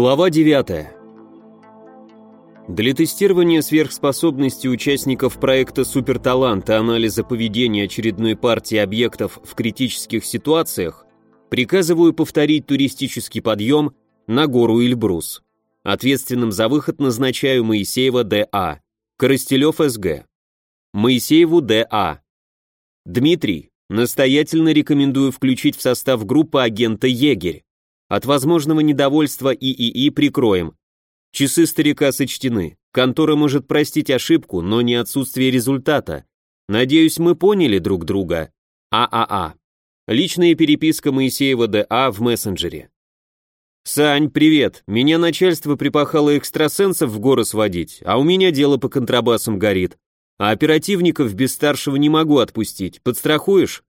Глава 9. Для тестирования сверхспособности участников проекта «Суперталант» и анализа поведения очередной партии объектов в критических ситуациях приказываю повторить туристический подъем на гору Эльбрус. Ответственным за выход назначаю Моисеева Д.А., Коростелев С.Г., Моисееву Д.А. Дмитрий, настоятельно рекомендую включить в состав группы агента Егерь. От возможного недовольства ИИИ прикроем. Часы старика сочтены. Контора может простить ошибку, но не отсутствие результата. Надеюсь, мы поняли друг друга. ААА. Личная переписка Моисеева ДА в мессенджере. «Сань, привет. Меня начальство припахало экстрасенсов в горы сводить, а у меня дело по контрабасам горит. А оперативников без старшего не могу отпустить. Подстрахуешь?»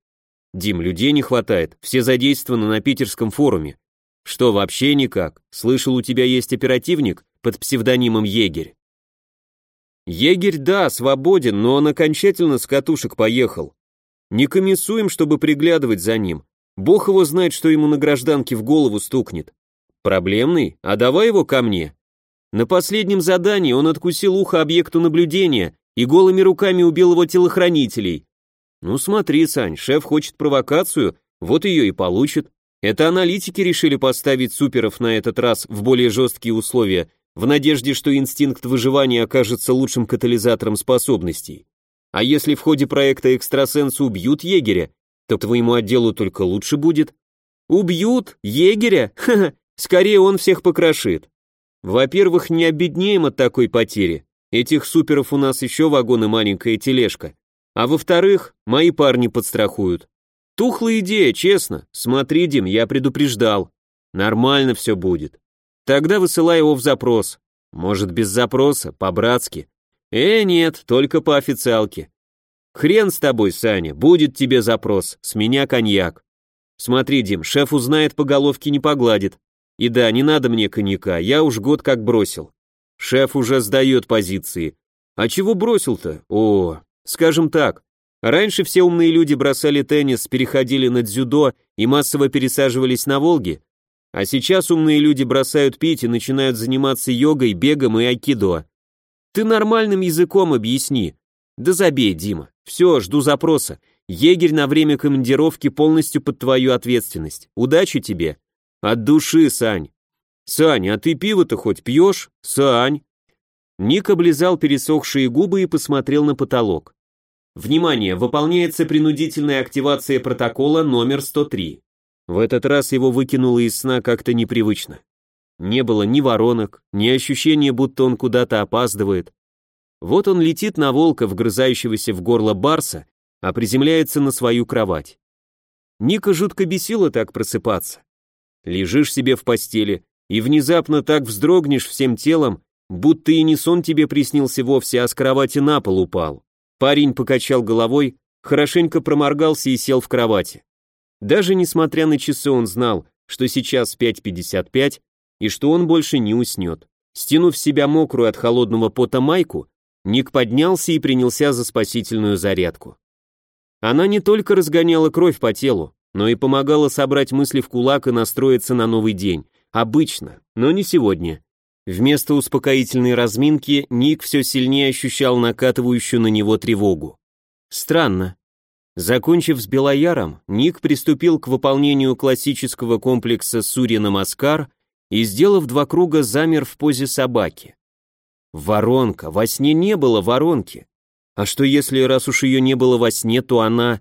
«Дим, людей не хватает, все задействованы на питерском форуме. Что, вообще никак? Слышал, у тебя есть оперативник под псевдонимом Егерь. Егерь, да, свободен, но он окончательно с катушек поехал. Не комиссуем, чтобы приглядывать за ним. Бог его знает, что ему на гражданке в голову стукнет. Проблемный? А давай его ко мне. На последнем задании он откусил ухо объекту наблюдения и голыми руками убил его телохранителей. Ну смотри, Сань, шеф хочет провокацию, вот ее и получит. Это аналитики решили поставить суперов на этот раз в более жесткие условия, в надежде, что инстинкт выживания окажется лучшим катализатором способностей. А если в ходе проекта экстрасенсы убьют егеря, то твоему отделу только лучше будет. Убьют? Егеря? Ха-ха, скорее он всех покрошит. Во-первых, не обеднеем от такой потери. Этих суперов у нас еще вагон и маленькая тележка. А во-вторых, мои парни подстрахуют. Тухлая идея, честно. Смотри, Дим, я предупреждал. Нормально все будет. Тогда высылай его в запрос. Может, без запроса, по-братски. Э, нет, только по официалке. Хрен с тобой, Саня, будет тебе запрос, с меня коньяк. Смотри, Дим, шеф узнает, по головке не погладит. И да, не надо мне коньяка, я уж год как бросил. Шеф уже сдает позиции. А чего бросил-то? О, скажем так, Раньше все умные люди бросали теннис, переходили на дзюдо и массово пересаживались на Волги, а сейчас умные люди бросают пить и начинают заниматься йогой, бегом и айкидо. Ты нормальным языком объясни. Да забей, Дима. Все, жду запроса. Егерь на время командировки полностью под твою ответственность. Удачи тебе. От души, Сань. Сань, а ты пиво-то хоть пьешь? Сань. Ник облизал пересохшие губы и посмотрел на потолок. Внимание, выполняется принудительная активация протокола номер 103. В этот раз его выкинуло из сна как-то непривычно. Не было ни воронок, ни ощущения, будто он куда-то опаздывает. Вот он летит на волка, вгрызающегося в горло барса, а приземляется на свою кровать. Ника жутко бесила так просыпаться. Лежишь себе в постели и внезапно так вздрогнешь всем телом, будто и не сон тебе приснился вовсе, а с кровати на пол упал. Парень покачал головой, хорошенько проморгался и сел в кровати. Даже несмотря на часы он знал, что сейчас 5.55 и что он больше не уснет. Стянув себя мокрую от холодного пота майку, Ник поднялся и принялся за спасительную зарядку. Она не только разгоняла кровь по телу, но и помогала собрать мысли в кулак и настроиться на новый день. Обычно, но не сегодня. Вместо успокоительной разминки Ник все сильнее ощущал накатывающую на него тревогу. Странно. Закончив с Белояром, Ник приступил к выполнению классического комплекса Сурья-Намаскар и, сделав два круга, замер в позе собаки. Воронка, во сне не было воронки. А что если, раз уж ее не было во сне, то она...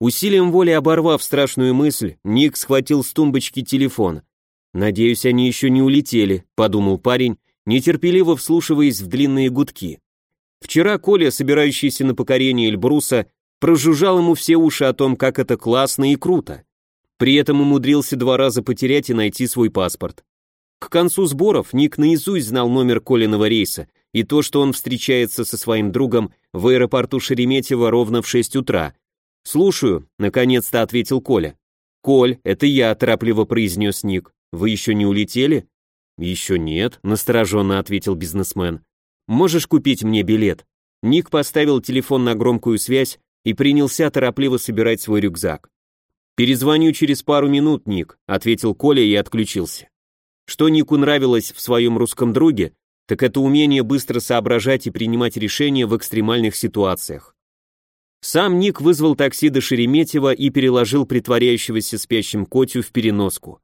Усилием воли оборвав страшную мысль, Ник схватил с тумбочки телефон. «Надеюсь, они еще не улетели», — подумал парень, нетерпеливо вслушиваясь в длинные гудки. Вчера Коля, собирающийся на покорение Эльбруса, прожужжал ему все уши о том, как это классно и круто. При этом умудрился два раза потерять и найти свой паспорт. К концу сборов Ник наизусть знал номер Колиного рейса и то, что он встречается со своим другом в аэропорту Шереметьево ровно в 6 утра. «Слушаю», — наконец-то ответил Коля. «Коль, это я», — торопливо произнес Ник. Вы еще не улетели? Еще нет, настороженно ответил бизнесмен. Можешь купить мне билет? Ник поставил телефон на громкую связь и принялся торопливо собирать свой рюкзак. «Перезвоню через пару минут, Ник», — ответил Коля и отключился. Что Нику нравилось в своем русском друге, так это умение быстро соображать и принимать решения в экстремальных ситуациях. Сам Ник вызвал такси до Шереметьево и переложил притворяющегося спящим Котю в переноску.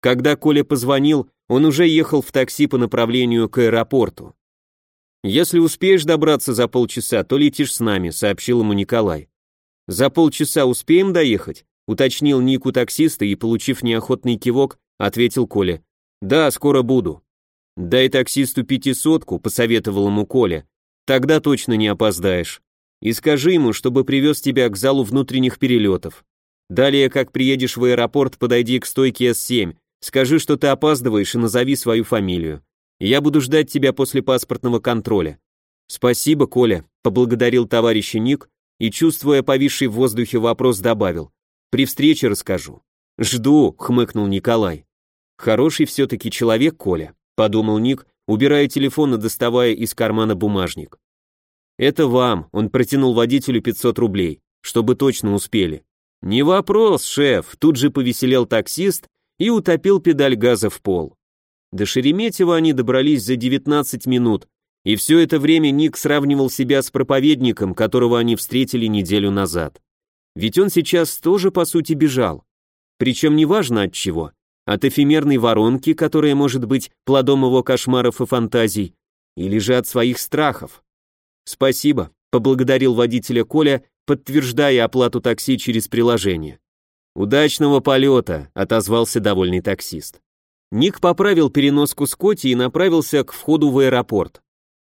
Когда Коля позвонил, он уже ехал в такси по направлению к аэропорту. «Если успеешь добраться за полчаса, то летишь с нами», — сообщил ему Николай. «За полчаса успеем доехать?» — уточнил Ник у таксиста и, получив неохотный кивок, ответил Коля. «Да, скоро буду». «Дай таксисту пятисотку», — посоветовал ему Коля. «Тогда точно не опоздаешь. И скажи ему, чтобы привез тебя к залу внутренних перелетов. Далее, как приедешь в аэропорт, подойди к стойке С7, скажи, что ты опаздываешь и назови свою фамилию. Я буду ждать тебя после паспортного контроля. Спасибо, Коля, поблагодарил товарища Ник и, чувствуя повисший в воздухе вопрос, добавил. При встрече расскажу. Жду, хмыкнул Николай. Хороший все-таки человек, Коля, подумал Ник, убирая телефон и доставая из кармана бумажник. Это вам, он протянул водителю 500 рублей, чтобы точно успели. Не вопрос, шеф, тут же повеселел таксист и утопил педаль газа в пол. До Шереметьево они добрались за 19 минут, и все это время Ник сравнивал себя с проповедником, которого они встретили неделю назад. Ведь он сейчас тоже, по сути, бежал. Причем неважно от чего. От эфемерной воронки, которая может быть плодом его кошмаров и фантазий, или же от своих страхов. «Спасибо», — поблагодарил водителя Коля, подтверждая оплату такси через приложение. «Удачного полета», — отозвался довольный таксист. Ник поправил переноску Скотти и направился к входу в аэропорт.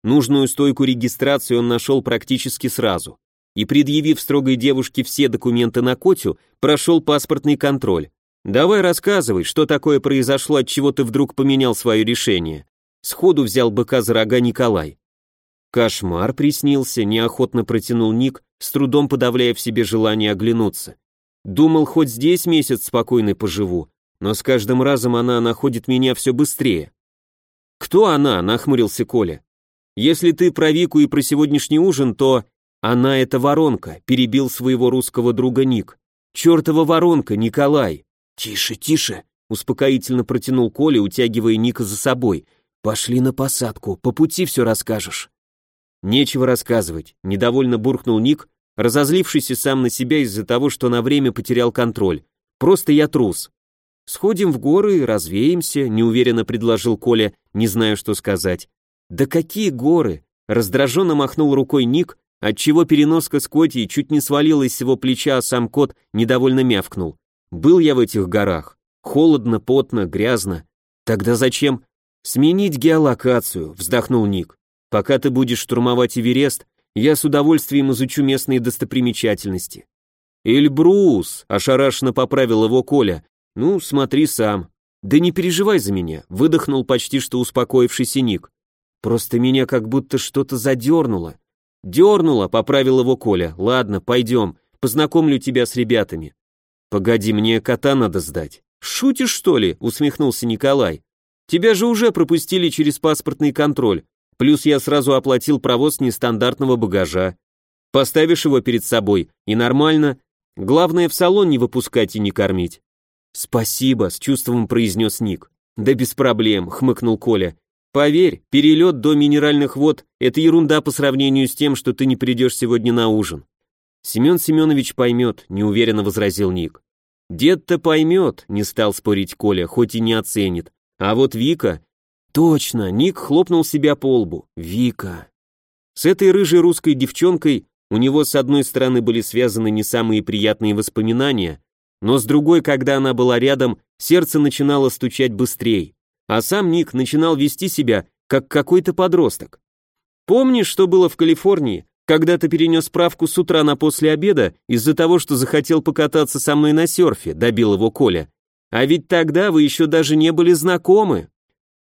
Нужную стойку регистрации он нашел практически сразу. И, предъявив строгой девушке все документы на Котю, прошел паспортный контроль. «Давай рассказывай, что такое произошло, от чего ты вдруг поменял свое решение?» Сходу взял быка за рога Николай. Кошмар приснился, неохотно протянул Ник, с трудом подавляя в себе желание оглянуться. Думал, хоть здесь месяц спокойно поживу, но с каждым разом она находит меня все быстрее. «Кто она?» — нахмурился Коля. «Если ты про Вику и про сегодняшний ужин, то...» «Она — это воронка», — перебил своего русского друга Ник. «Чертова воронка, Николай!» «Тише, тише!» — успокоительно протянул Коля, утягивая Ника за собой. «Пошли на посадку, по пути все расскажешь». «Нечего рассказывать», — недовольно буркнул Ник, разозлившийся сам на себя из-за того, что на время потерял контроль. «Просто я трус». «Сходим в горы развеемся», — неуверенно предложил Коля, не зная, что сказать. «Да какие горы?» — раздраженно махнул рукой Ник, отчего переноска с Котей чуть не свалилась с его плеча, а сам кот недовольно мявкнул. «Был я в этих горах. Холодно, потно, грязно. Тогда зачем?» «Сменить геолокацию», — вздохнул Ник. «Пока ты будешь штурмовать Эверест, я с удовольствием изучу местные достопримечательности». «Эльбрус», — ошарашенно поправил его Коля, «Ну, смотри сам». «Да не переживай за меня», — выдохнул почти что успокоившийся Ник. «Просто меня как будто что-то задернуло». «Дернуло», — поправил его Коля. «Ладно, пойдем, познакомлю тебя с ребятами». «Погоди, мне кота надо сдать». «Шутишь, что ли?» — усмехнулся Николай. «Тебя же уже пропустили через паспортный контроль, плюс я сразу оплатил провоз нестандартного багажа. Поставишь его перед собой, и нормально. Главное, в салон не выпускать и не кормить». «Спасибо», — с чувством произнес Ник. «Да без проблем», — хмыкнул Коля. «Поверь, перелет до минеральных вод — это ерунда по сравнению с тем, что ты не придешь сегодня на ужин». «Семен Семенович поймет», — неуверенно возразил Ник. «Дед-то поймет», — не стал спорить Коля, хоть и не оценит. «А вот Вика...» «Точно», — Ник хлопнул себя по лбу. «Вика...» С этой рыжей русской девчонкой у него с одной стороны были связаны не самые приятные воспоминания, но с другой, когда она была рядом, сердце начинало стучать быстрее, а сам Ник начинал вести себя, как какой-то подросток. Помнишь, что было в Калифорнии, когда ты перенес справку с утра на после обеда из-за того, что захотел покататься со мной на серфе, добил его Коля. А ведь тогда вы еще даже не были знакомы.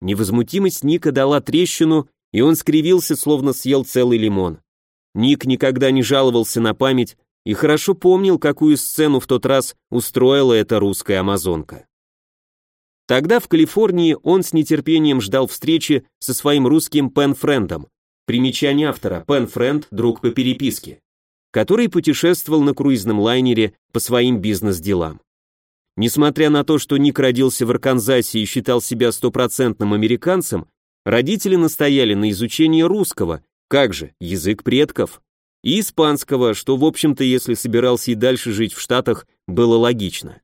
Невозмутимость Ника дала трещину, и он скривился, словно съел целый лимон. Ник никогда не жаловался на память, и хорошо помнил, какую сцену в тот раз устроила эта русская амазонка. Тогда в Калифорнии он с нетерпением ждал встречи со своим русским пенфрендом, примечание автора, пенфренд, друг по переписке, который путешествовал на круизном лайнере по своим бизнес-делам. Несмотря на то, что Ник родился в Арканзасе и считал себя стопроцентным американцем, родители настояли на изучении русского, как же, язык предков, и испанского, что, в общем-то, если собирался и дальше жить в Штатах, было логично.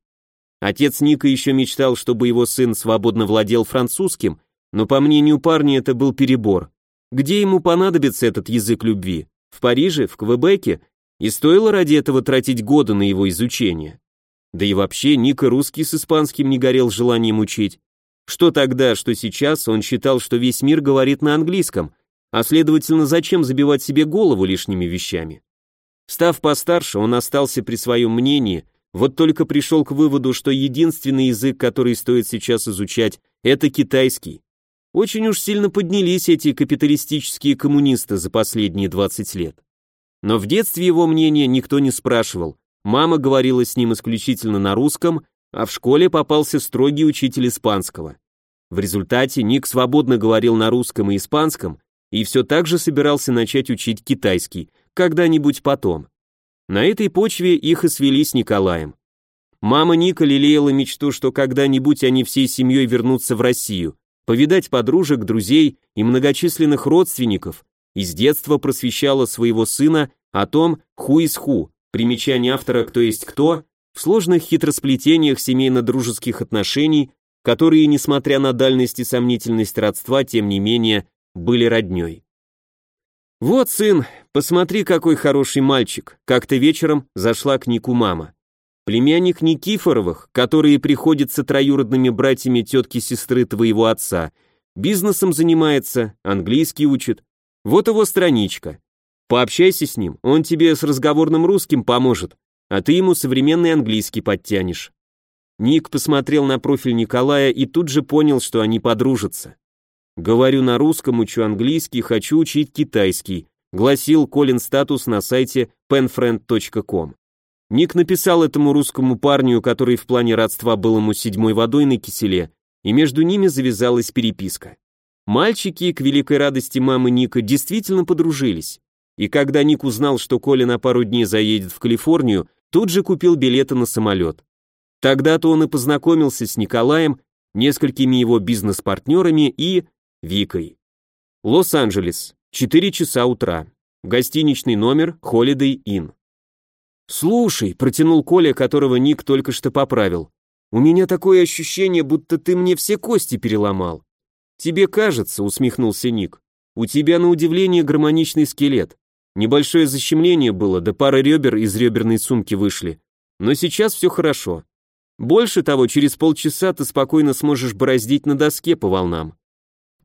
Отец Ника еще мечтал, чтобы его сын свободно владел французским, но по мнению парня это был перебор. Где ему понадобится этот язык любви? В Париже, в Квебеке? И стоило ради этого тратить годы на его изучение. Да и вообще Ника русский с испанским не горел желанием учить. Что тогда, что сейчас, он считал, что весь мир говорит на английском, а следовательно, зачем забивать себе голову лишними вещами? Став постарше, он остался при своем мнении, вот только пришел к выводу, что единственный язык, который стоит сейчас изучать, это китайский. Очень уж сильно поднялись эти капиталистические коммунисты за последние 20 лет. Но в детстве его мнение никто не спрашивал, Мама говорила с ним исключительно на русском, а в школе попался строгий учитель испанского. В результате Ник свободно говорил на русском и испанском и все так же собирался начать учить китайский, когда-нибудь потом. На этой почве их и свели с Николаем. Мама Ника лелеяла мечту, что когда-нибудь они всей семьей вернутся в Россию, повидать подружек, друзей и многочисленных родственников, и с детства просвещала своего сына о том, ху из ху, Примечание автора «Кто есть кто» в сложных хитросплетениях семейно-дружеских отношений, которые, несмотря на дальность и сомнительность родства, тем не менее, были роднёй. «Вот, сын, посмотри, какой хороший мальчик», как-то вечером зашла к Нику мама. Племянник Никифоровых, которые приходятся троюродными братьями тетки-сестры твоего отца, бизнесом занимается, английский учит. Вот его страничка. Пообщайся с ним, он тебе с разговорным русским поможет, а ты ему современный английский подтянешь». Ник посмотрел на профиль Николая и тут же понял, что они подружатся. «Говорю на русском, учу английский, хочу учить китайский», гласил Колин статус на сайте penfriend.com. Ник написал этому русскому парню, который в плане родства был ему седьмой водой на киселе, и между ними завязалась переписка. Мальчики, к великой радости мамы Ника, действительно подружились. И когда Ник узнал, что Коля на пару дней заедет в Калифорнию, тут же купил билеты на самолет. Тогда-то он и познакомился с Николаем, несколькими его бизнес-партнерами и Викой. Лос-Анджелес, 4 часа утра. Гостиничный номер Holiday Inn. «Слушай», — протянул Коля, которого Ник только что поправил, «у меня такое ощущение, будто ты мне все кости переломал». «Тебе кажется», — усмехнулся Ник, «у тебя на удивление гармоничный скелет. Небольшое защемление было, да пара ребер из реберной сумки вышли. Но сейчас все хорошо. Больше того, через полчаса ты спокойно сможешь бороздить на доске по волнам.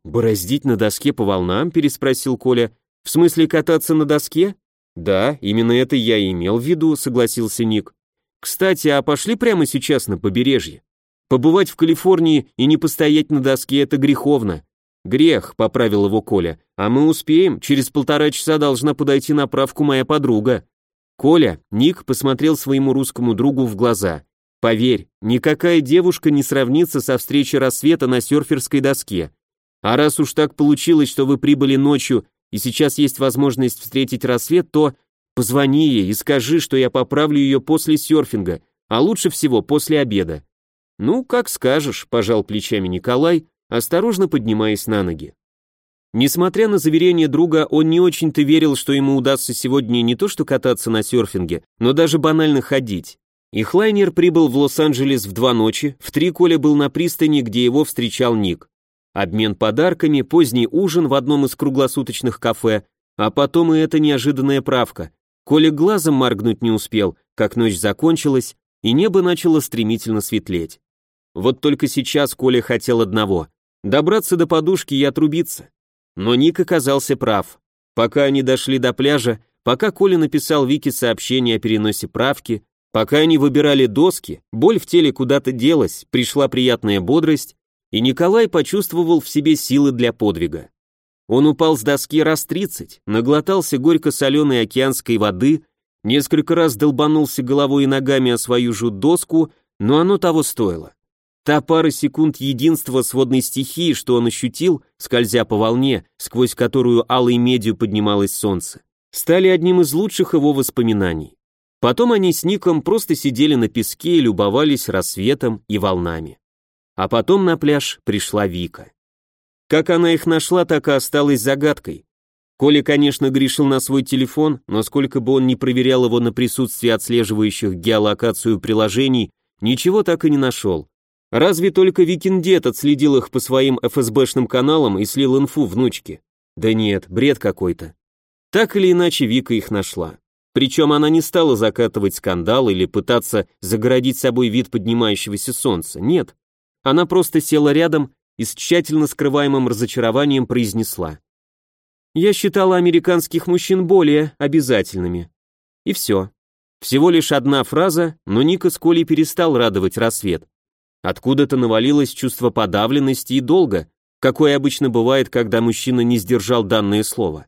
«Бороздить на доске по волнам?» – переспросил Коля. «В смысле кататься на доске?» «Да, именно это я и имел в виду», – согласился Ник. «Кстати, а пошли прямо сейчас на побережье? Побывать в Калифорнии и не постоять на доске – это греховно. «Грех», — поправил его Коля. «А мы успеем, через полтора часа должна подойти на правку моя подруга». «Коля», — Ник посмотрел своему русскому другу в глаза. «Поверь, никакая девушка не сравнится со встречей рассвета на серферской доске. А раз уж так получилось, что вы прибыли ночью и сейчас есть возможность встретить рассвет, то позвони ей и скажи, что я поправлю ее после серфинга, а лучше всего после обеда». «Ну, как скажешь», — пожал плечами Николай, осторожно поднимаясь на ноги. Несмотря на заверение друга, он не очень-то верил, что ему удастся сегодня не то что кататься на серфинге, но даже банально ходить. Их лайнер прибыл в Лос-Анджелес в два ночи, в три Коля был на пристани, где его встречал Ник. Обмен подарками, поздний ужин в одном из круглосуточных кафе, а потом и эта неожиданная правка. Коля глазом моргнуть не успел, как ночь закончилась, и небо начало стремительно светлеть. Вот только сейчас Коля хотел одного Добраться до подушки и отрубиться. Но Ник оказался прав. Пока они дошли до пляжа, пока Коля написал Вике сообщение о переносе правки, пока они выбирали доски, боль в теле куда-то делась, пришла приятная бодрость, и Николай почувствовал в себе силы для подвига. Он упал с доски раз тридцать, наглотался горько-соленой океанской воды, несколько раз долбанулся головой и ногами о свою же доску, но оно того стоило. Та пара секунд единства с водной стихией, что он ощутил, скользя по волне, сквозь которую алой медью поднималось солнце, стали одним из лучших его воспоминаний. Потом они с Ником просто сидели на песке и любовались рассветом и волнами. А потом на пляж пришла Вика. Как она их нашла, так и осталась загадкой. Коля, конечно, грешил на свой телефон, но сколько бы он ни проверял его на присутствие отслеживающих геолокацию приложений, ничего так и не нашел. Разве только Викин дед отследил их по своим ФСБшным каналам и слил инфу внучке. Да нет, бред какой-то. Так или иначе Вика их нашла. Причем она не стала закатывать скандал или пытаться загородить собой вид поднимающегося солнца. Нет. Она просто села рядом и с тщательно скрываемым разочарованием произнесла. Я считала американских мужчин более обязательными. И все. Всего лишь одна фраза, но Ника с Колей перестал радовать рассвет. Откуда-то навалилось чувство подавленности и долга, какое обычно бывает, когда мужчина не сдержал данное слово.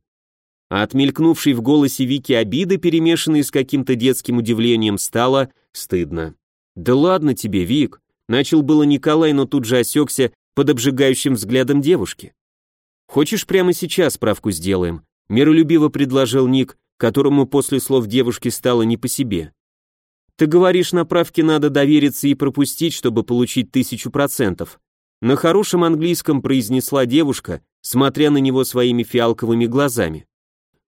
А от мелькнувшей в голосе Вики обиды, перемешанной с каким-то детским удивлением, стало стыдно. «Да ладно тебе, Вик», — начал было Николай, но тут же осекся под обжигающим взглядом девушки. «Хочешь, прямо сейчас справку сделаем?» Миролюбиво предложил Ник, которому после слов девушки стало не по себе. «Ты говоришь, на правке надо довериться и пропустить, чтобы получить тысячу процентов». На хорошем английском произнесла девушка, смотря на него своими фиалковыми глазами.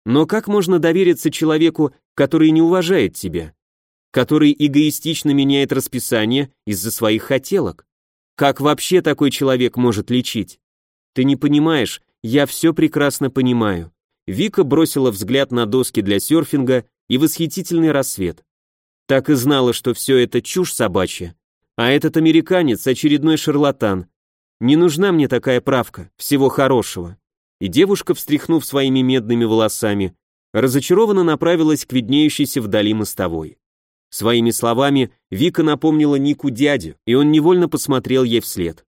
Но как можно довериться человеку, который не уважает тебя? Который эгоистично меняет расписание из-за своих хотелок? Как вообще такой человек может лечить? Ты не понимаешь, я все прекрасно понимаю. Вика бросила взгляд на доски для серфинга и восхитительный рассвет. Так и знала, что все это чушь собачья. А этот американец очередной шарлатан. Не нужна мне такая правка, всего хорошего. И девушка, встряхнув своими медными волосами, разочарованно направилась к виднеющейся вдали мостовой. Своими словами Вика напомнила Нику дядю, и он невольно посмотрел ей вслед.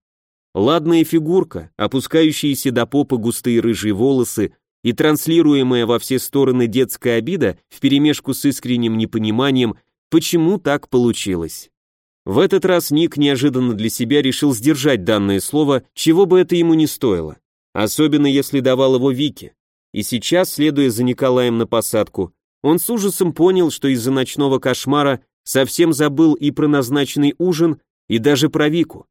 Ладная фигурка, опускающиеся до попы густые рыжие волосы и транслируемая во все стороны детская обида вперемешку с искренним непониманием, почему так получилось. В этот раз Ник неожиданно для себя решил сдержать данное слово, чего бы это ему не стоило, особенно если давал его Вике. И сейчас, следуя за Николаем на посадку, он с ужасом понял, что из-за ночного кошмара совсем забыл и про назначенный ужин, и даже про Вику.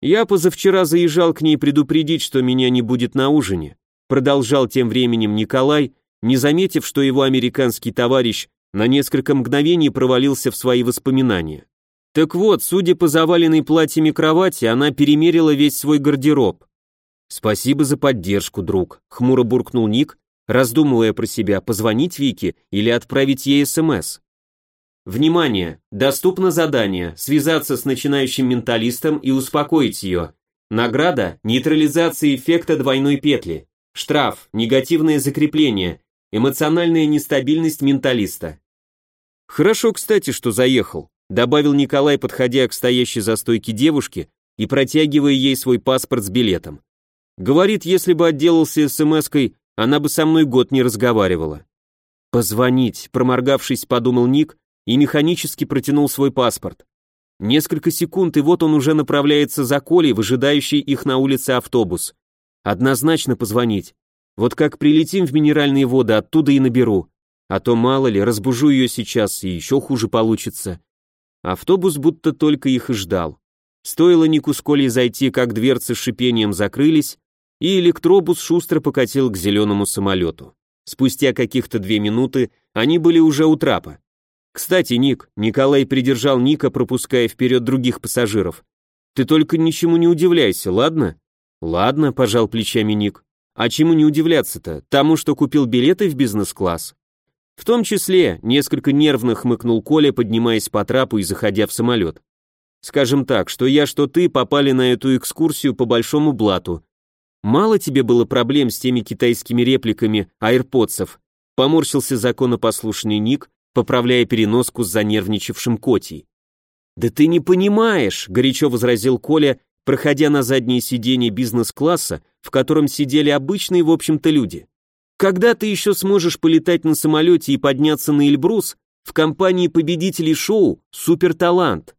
Я позавчера заезжал к ней предупредить, что меня не будет на ужине. Продолжал тем временем Николай, не заметив, что его американский товарищ на несколько мгновений провалился в свои воспоминания. Так вот, судя по заваленной платьями кровати, она перемерила весь свой гардероб. Спасибо за поддержку, друг, хмуро буркнул Ник, раздумывая про себя, позвонить Вике или отправить ей СМС. Внимание! Доступно задание связаться с начинающим менталистом и успокоить ее. Награда – нейтрализация эффекта двойной петли. Штраф – негативное закрепление, эмоциональная нестабильность менталиста. Хорошо, кстати, что заехал, добавил Николай, подходя к стоящей за стойки девушке и протягивая ей свой паспорт с билетом. Говорит, если бы отделался смс-кой, она бы со мной год не разговаривала. Позвонить, проморгавшись, подумал Ник и механически протянул свой паспорт. Несколько секунд, и вот он уже направляется за Колей, выжидающий их на улице автобус. Однозначно позвонить. Вот как прилетим в минеральные воды, оттуда и наберу. А то, мало ли, разбужу ее сейчас, и еще хуже получится. Автобус будто только их и ждал. Стоило Нику с Колей зайти, как дверцы с шипением закрылись, и электробус шустро покатил к зеленому самолету. Спустя каких-то две минуты они были уже у трапа. Кстати, Ник, Николай придержал Ника, пропуская вперед других пассажиров. Ты только ничему не удивляйся, ладно? Ладно, пожал плечами Ник. А чему не удивляться-то? Тому, что купил билеты в бизнес-класс? В том числе, несколько нервно хмыкнул Коля, поднимаясь по трапу и заходя в самолет. Скажем так, что я, что ты попали на эту экскурсию по большому блату. Мало тебе было проблем с теми китайскими репликами айрподсов? Поморщился законопослушный Ник, поправляя переноску с занервничавшим Котей. «Да ты не понимаешь», — горячо возразил Коля, проходя на заднее сиденье бизнес-класса, в котором сидели обычные, в общем-то, люди. «Когда ты еще сможешь полетать на самолете и подняться на Эльбрус в компании победителей шоу «Суперталант»?»